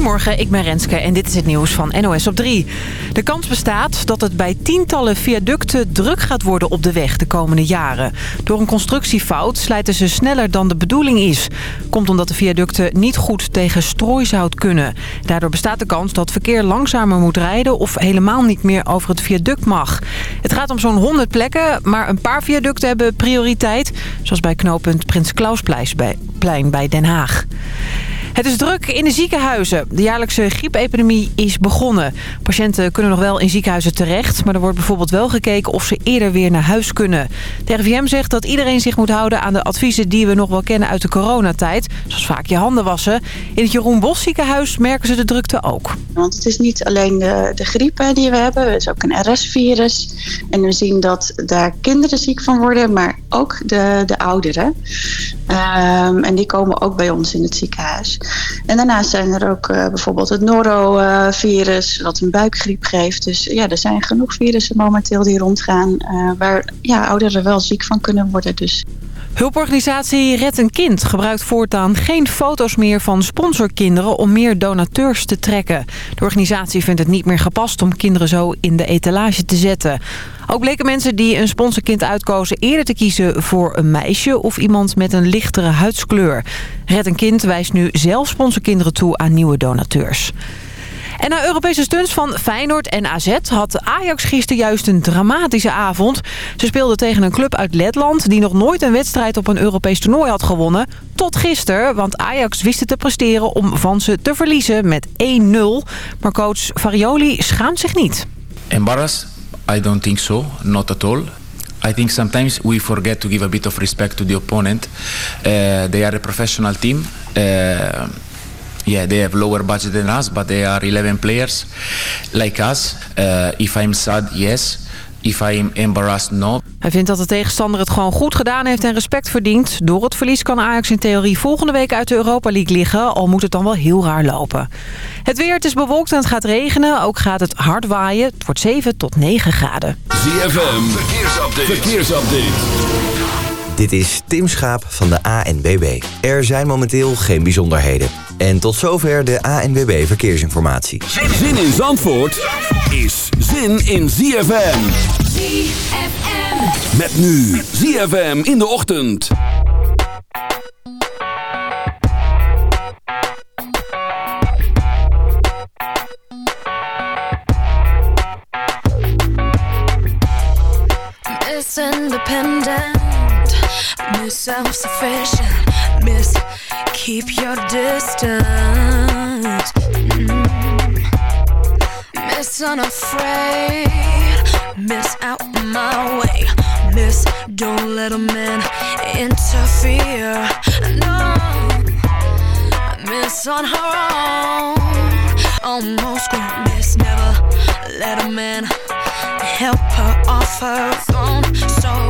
Goedemorgen, ik ben Renske en dit is het nieuws van NOS op 3. De kans bestaat dat het bij tientallen viaducten druk gaat worden op de weg de komende jaren. Door een constructiefout slijten ze sneller dan de bedoeling is. Komt omdat de viaducten niet goed tegen strooizout kunnen. Daardoor bestaat de kans dat verkeer langzamer moet rijden of helemaal niet meer over het viaduct mag. Het gaat om zo'n 100 plekken, maar een paar viaducten hebben prioriteit. Zoals bij knooppunt Prins Klausplein bij Den Haag. Het is druk in de ziekenhuizen. De jaarlijkse griepepidemie is begonnen. Patiënten kunnen nog wel in ziekenhuizen terecht... maar er wordt bijvoorbeeld wel gekeken of ze eerder weer naar huis kunnen. De RIVM zegt dat iedereen zich moet houden aan de adviezen... die we nog wel kennen uit de coronatijd. Zoals vaak je handen wassen. In het Jeroen Bos ziekenhuis merken ze de drukte ook. Want het is niet alleen de, de griep die we hebben. Het is ook een RS-virus. En we zien dat daar kinderen ziek van worden... maar ook de, de ouderen. Um, en die komen ook bij ons in het ziekenhuis. En daarnaast zijn er ook uh, bijvoorbeeld het norovirus, wat een buikgriep geeft. Dus ja, er zijn genoeg virussen momenteel die rondgaan, uh, waar ja, ouderen wel ziek van kunnen worden. Dus. Hulporganisatie Red een Kind gebruikt voortaan geen foto's meer van sponsorkinderen om meer donateurs te trekken. De organisatie vindt het niet meer gepast om kinderen zo in de etalage te zetten. Ook bleken mensen die een sponsorkind uitkozen eerder te kiezen voor een meisje of iemand met een lichtere huidskleur. Red een Kind wijst nu zelf sponsorkinderen toe aan nieuwe donateurs. En na Europese stunts van Feyenoord en AZ had Ajax gisteren juist een dramatische avond. Ze speelden tegen een club uit Letland die nog nooit een wedstrijd op een Europees toernooi had gewonnen. Tot gisteren, want Ajax wist het te presteren om van ze te verliezen met 1-0. Maar coach Farioli schaamt zich niet. Embarrass? I don't think so, not at all. I think sometimes we forget to give a bit of respect to the opponent. Uh, they are a professional team. Uh, yeah, they have lower budget than us, but they are 11 players like us. Uh, if I'm sad, yes. If I'm embarrassed, no. Hij vindt dat de tegenstander het gewoon goed gedaan heeft en respect verdient. Door het verlies kan Ajax in theorie volgende week uit de Europa League liggen. Al moet het dan wel heel raar lopen. Het weer, het is bewolkt en het gaat regenen. Ook gaat het hard waaien. Het wordt 7 tot 9 graden. ZFM, verkeersupdate. verkeersupdate. Dit is Tim Schaap van de ANBB. Er zijn momenteel geen bijzonderheden. En tot zover de ANWB Verkeersinformatie. Zin in Zandvoort is zin in ZFM. ZFM. Met nu ZFM in de ochtend. Independent, Miss Self-Sufficient, Miss keep your distance. Mm. Miss unafraid, miss out my way, miss don't let a man interfere. No, miss on her own, almost grown. Miss never let a man help her off her throne. So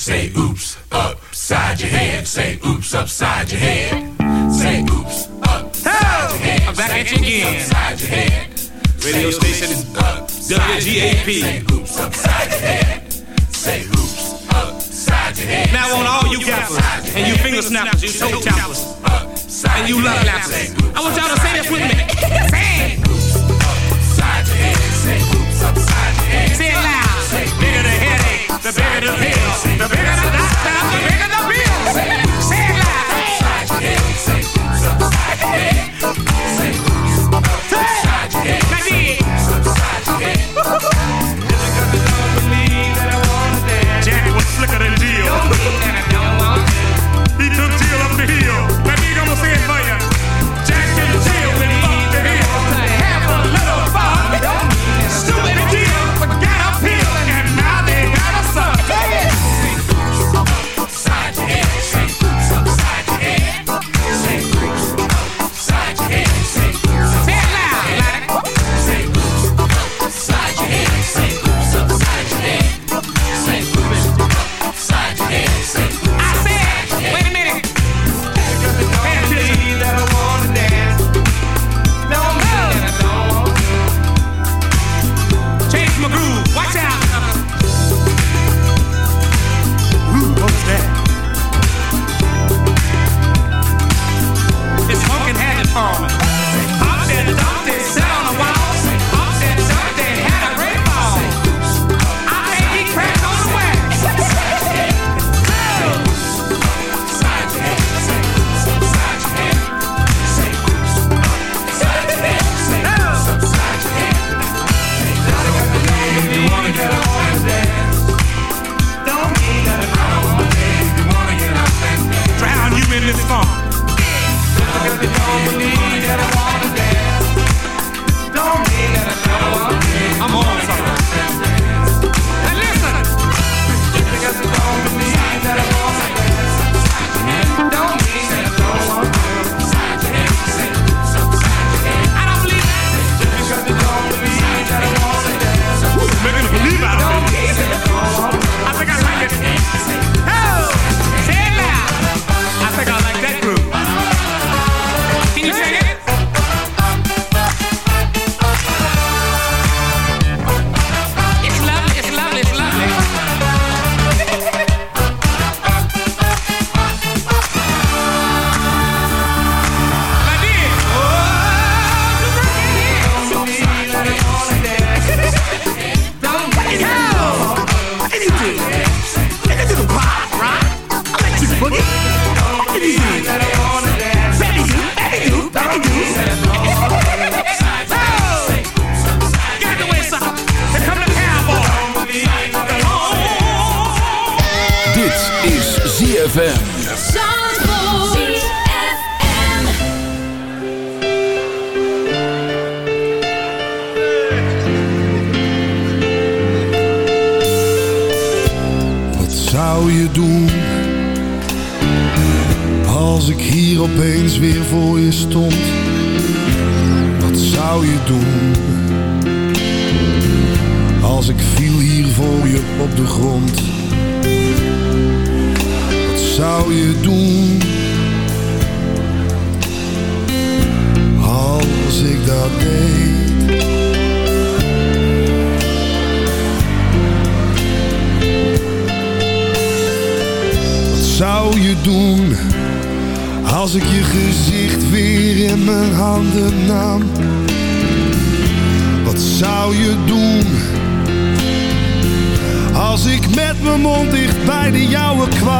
Say oops Wat zou je doen? Als ik met mijn mond dicht bij de jouwe kwam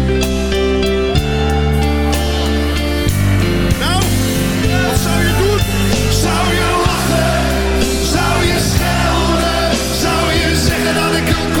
go, go.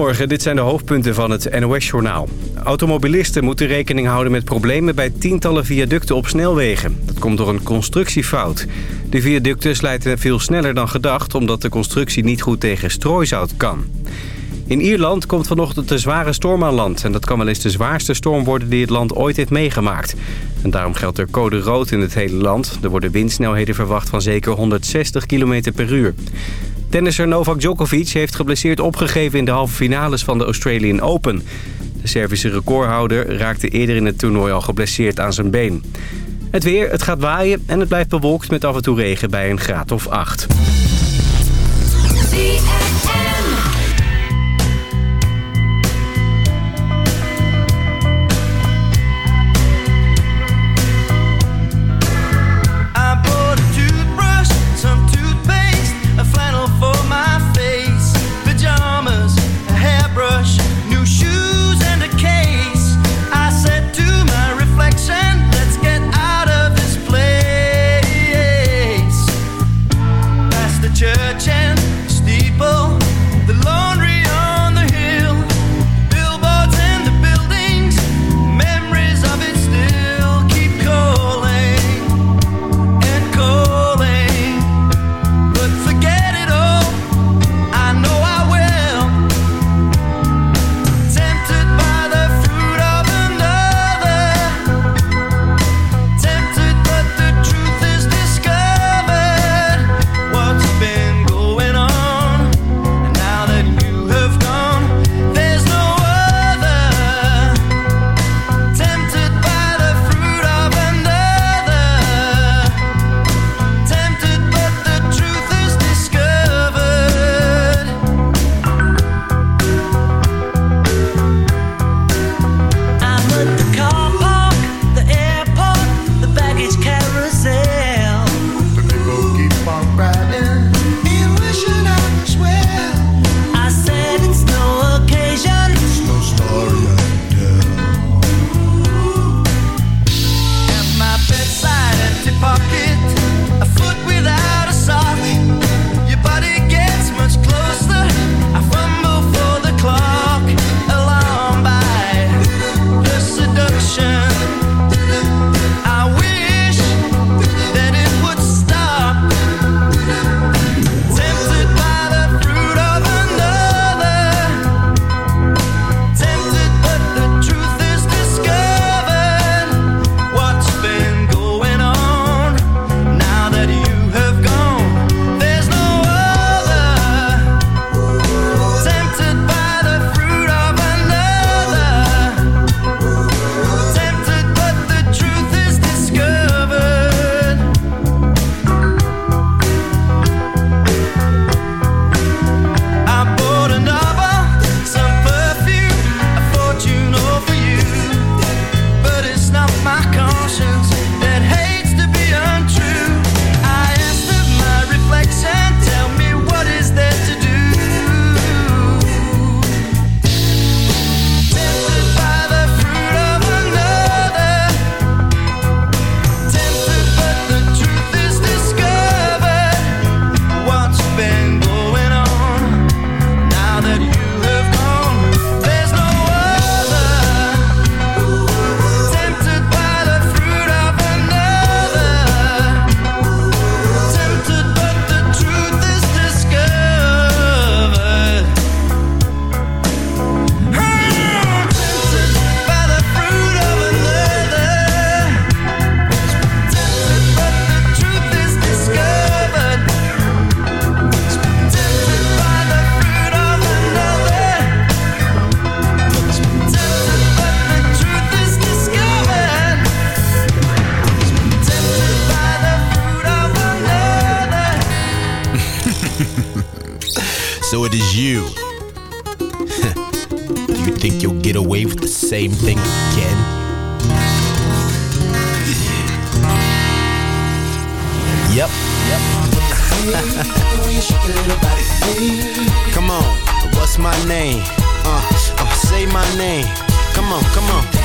Goedemorgen, dit zijn de hoofdpunten van het NOS-journaal. Automobilisten moeten rekening houden met problemen bij tientallen viaducten op snelwegen. Dat komt door een constructiefout. De viaducten slijten veel sneller dan gedacht... omdat de constructie niet goed tegen strooizout kan. In Ierland komt vanochtend een zware storm aan land... en dat kan wel eens de zwaarste storm worden die het land ooit heeft meegemaakt. En daarom geldt er code rood in het hele land. Er worden windsnelheden verwacht van zeker 160 km per uur. Tennisser Novak Djokovic heeft geblesseerd opgegeven in de halve finales van de Australian Open. De Servische recordhouder raakte eerder in het toernooi al geblesseerd aan zijn been. Het weer, het gaat waaien en het blijft bewolkt met af en toe regen bij een graad of 8. You. Do you think you'll get away with the same thing again? Yep. Yep. come on, what's my name? Uh, uh, say my name. Come on, come on. Uh,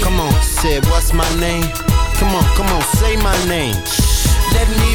come on, say what's my name? Come on, come on, say my name. Let me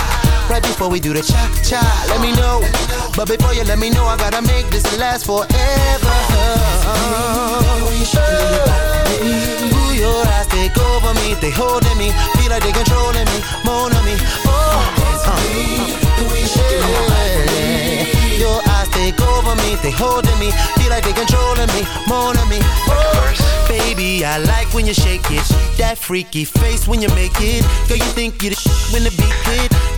Right before we do the cha cha, let me know. But before you let me know, I gotta make this last forever. Ooh, your eyes take over me, they holding me, feel like they controlling me, more on me. Oh, uh. Your eyes take over me, they holding me, feel like they controlling me, more on me. Oh, baby, I like when you shake it, that freaky face when you make it. Girl, you think you the when the beat hit.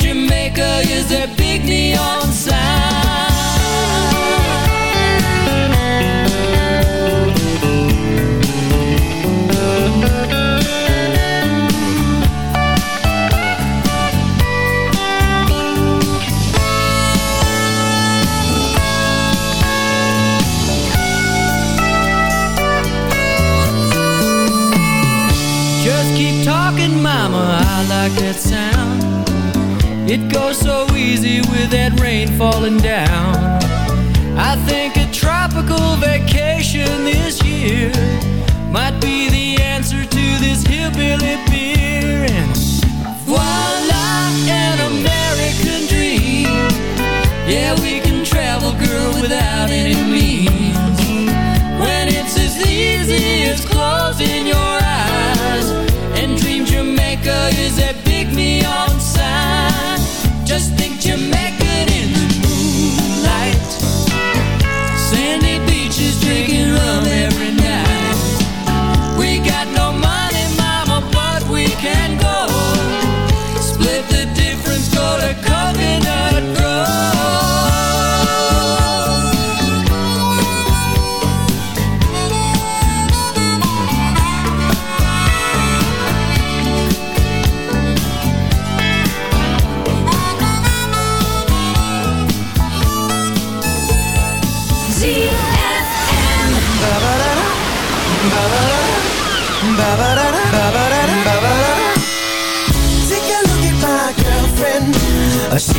Jamaica is a big neon It goes so easy with that rain falling down. I think a tropical vacation this year might be the answer to this hillbilly beer. And voila, an American dream. Yeah, we can travel, girl, without any Just think Jamaican in